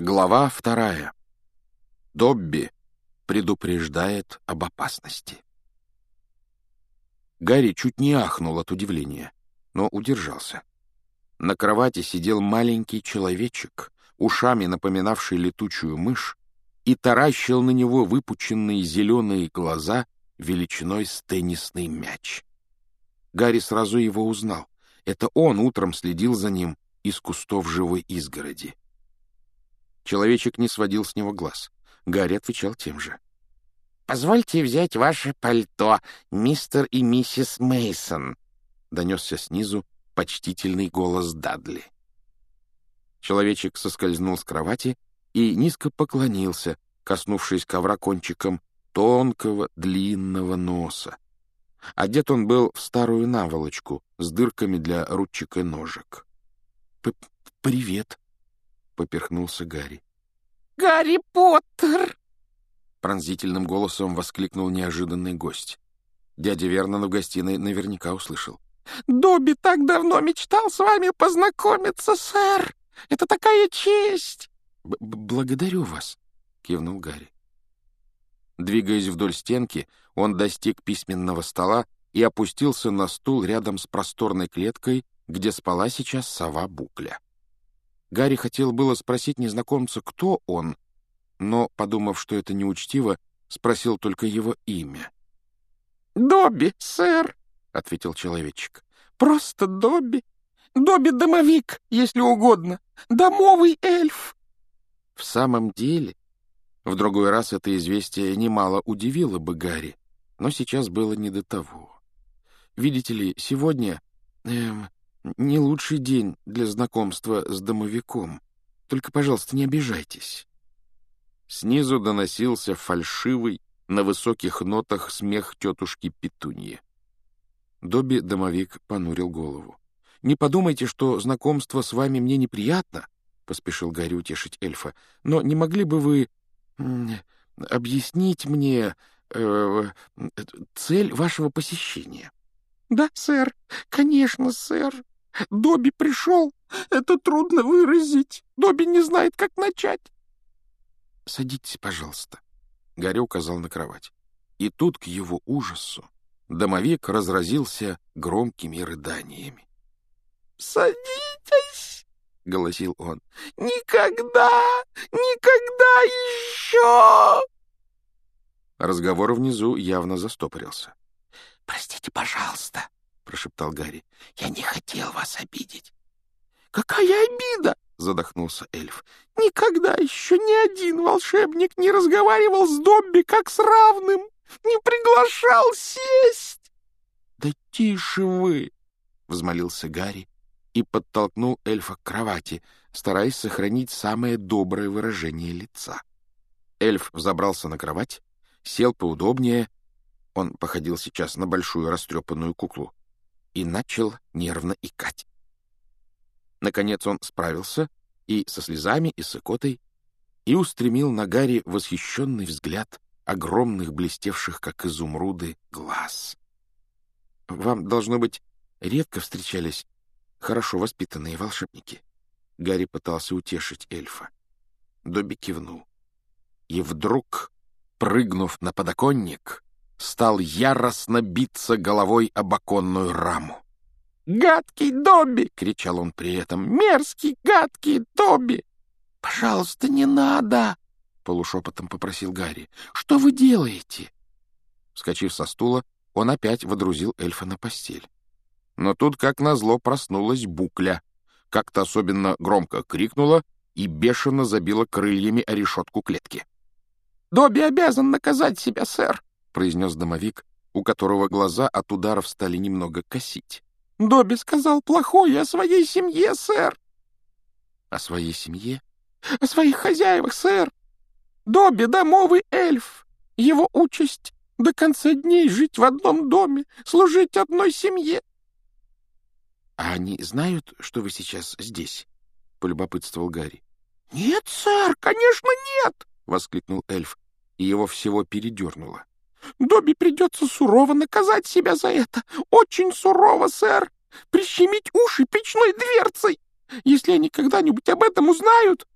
Глава вторая. Добби предупреждает об опасности. Гарри чуть не ахнул от удивления, но удержался. На кровати сидел маленький человечек, ушами напоминавший летучую мышь, и таращил на него выпученные зеленые глаза величиной с теннисный мяч. Гарри сразу его узнал. Это он утром следил за ним из кустов живой изгороди. Человечек не сводил с него глаз. Гарри отвечал тем же. «Позвольте взять ваше пальто, мистер и миссис Мейсон, донесся снизу почтительный голос Дадли. Человечек соскользнул с кровати и низко поклонился, коснувшись ковра кончиком тонкого длинного носа. Одет он был в старую наволочку с дырками для ручек и ножек. «Привет», поперхнулся Гарри. «Гарри Поттер!» Пронзительным голосом воскликнул неожиданный гость. Дядя Вернон в гостиной наверняка услышал. «Добби так давно мечтал с вами познакомиться, сэр! Это такая честь!» Б «Благодарю вас», — кивнул Гарри. Двигаясь вдоль стенки, он достиг письменного стола и опустился на стул рядом с просторной клеткой, где спала сейчас сова Букля. Гарри хотел было спросить незнакомца, кто он, но, подумав, что это неучтиво, спросил только его имя. «Добби, сэр», — ответил человечек. «Просто Добби. Добби-домовик, если угодно. Домовый эльф». В самом деле, в другой раз это известие немало удивило бы Гарри, но сейчас было не до того. Видите ли, сегодня... Эм, не лучший день для знакомства с домовиком. Только, пожалуйста, не обижайтесь». Снизу доносился фальшивый, на высоких нотах смех тетушки Петуньи. Добби домовик понурил голову. «Не подумайте, что знакомство с вами мне неприятно», — поспешил Гарри утешить эльфа. «Но не могли бы вы объяснить мне э, цель вашего посещения?» «Да, сэр, конечно, сэр», Добби пришел. Это трудно выразить. Добби не знает, как начать. Садитесь, пожалуйста. Гарри указал на кровать. И тут, к его ужасу, домовик разразился громкими рыданиями. «Садитесь!» — голосил он. «Никогда! Никогда еще!» Разговор внизу явно застопорился. «Простите, пожалуйста», прошептал Гарри. «Я не хотел вас обидеть». «Какая обида!» — задохнулся эльф. «Никогда еще ни один волшебник не разговаривал с Добби как с равным, не приглашал сесть!» «Да тише вы!» — взмолился Гарри и подтолкнул эльфа к кровати, стараясь сохранить самое доброе выражение лица. Эльф взобрался на кровать, сел поудобнее, он походил сейчас на большую растрепанную куклу, и начал нервно икать. Наконец он справился и со слезами, и с икотой, и устремил на Гарри восхищенный взгляд огромных, блестевших, как изумруды, глаз. «Вам, должно быть, редко встречались хорошо воспитанные волшебники?» Гарри пытался утешить эльфа. Добби кивнул. И вдруг, прыгнув на подоконник, стал яростно биться головой об оконную раму. «Гадкий Добби!» — кричал он при этом. «Мерзкий, гадкий Добби!» «Пожалуйста, не надо!» — полушепотом попросил Гарри. «Что вы делаете?» Вскочив со стула, он опять водрузил эльфа на постель. Но тут, как назло, проснулась букля. Как-то особенно громко крикнула и бешено забила крыльями о решетку клетки. «Добби обязан наказать себя, сэр!» — произнес домовик, у которого глаза от ударов стали немного косить. — Добби сказал плохое о своей семье, сэр. — О своей семье? — О своих хозяевах, сэр. Добби — домовый эльф. Его участь — до конца дней жить в одном доме, служить одной семье. — А они знают, что вы сейчас здесь? — полюбопытствовал Гарри. — Нет, сэр, конечно, нет! — воскликнул эльф, и его всего передернуло. Добби придется сурово наказать себя за это. Очень сурово, сэр. Прищемить уши печной дверцей. Если они когда-нибудь об этом узнают...